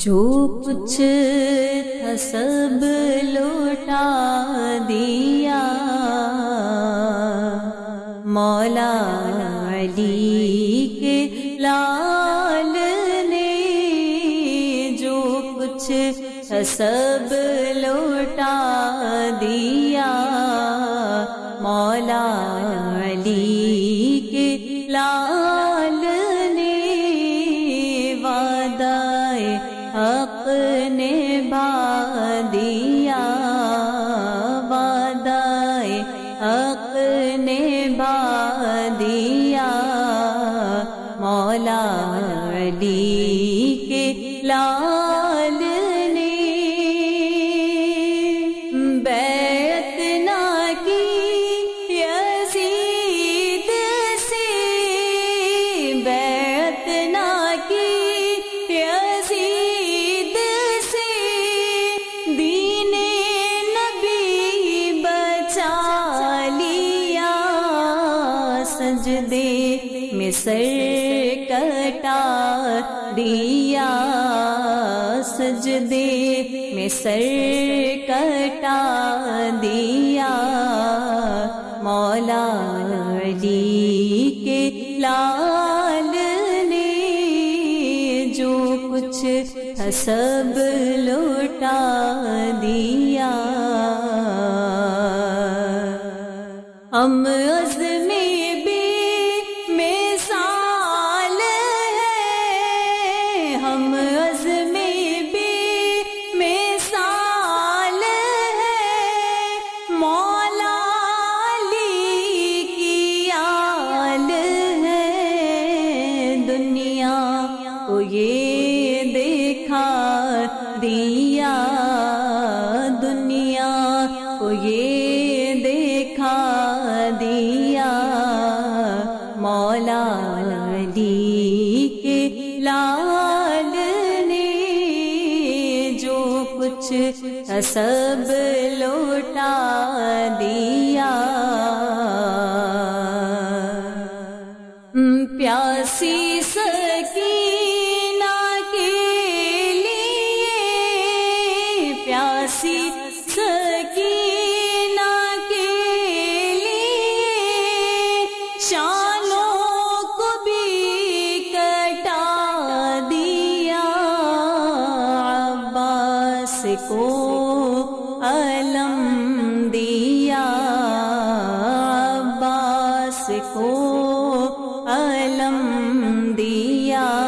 جو کچھ تھا سب لوٹا دیا مولا علی کے لال نے جو کچھ تھا سب لوٹا دیا مولا علی حق نے دیا وعدائے حق نے دیا مولا علی کے لال سجدے میں سر کٹا دیا سجدے میں سر کٹا دیا۔ مولا علی کے لال نے جو کچھ تھا سب لوٹا دیا۔ ہم عزم کو یہ دیکھا دیا دنیا کو یہ دیکھا دیا مولا علی کے لال نے جو کچھ سب لوٹا دیا۔ پیاسی سکینہ پیاسی سکینہ کو بھی دیا عباس کو علم دیا عباس کو علم دیا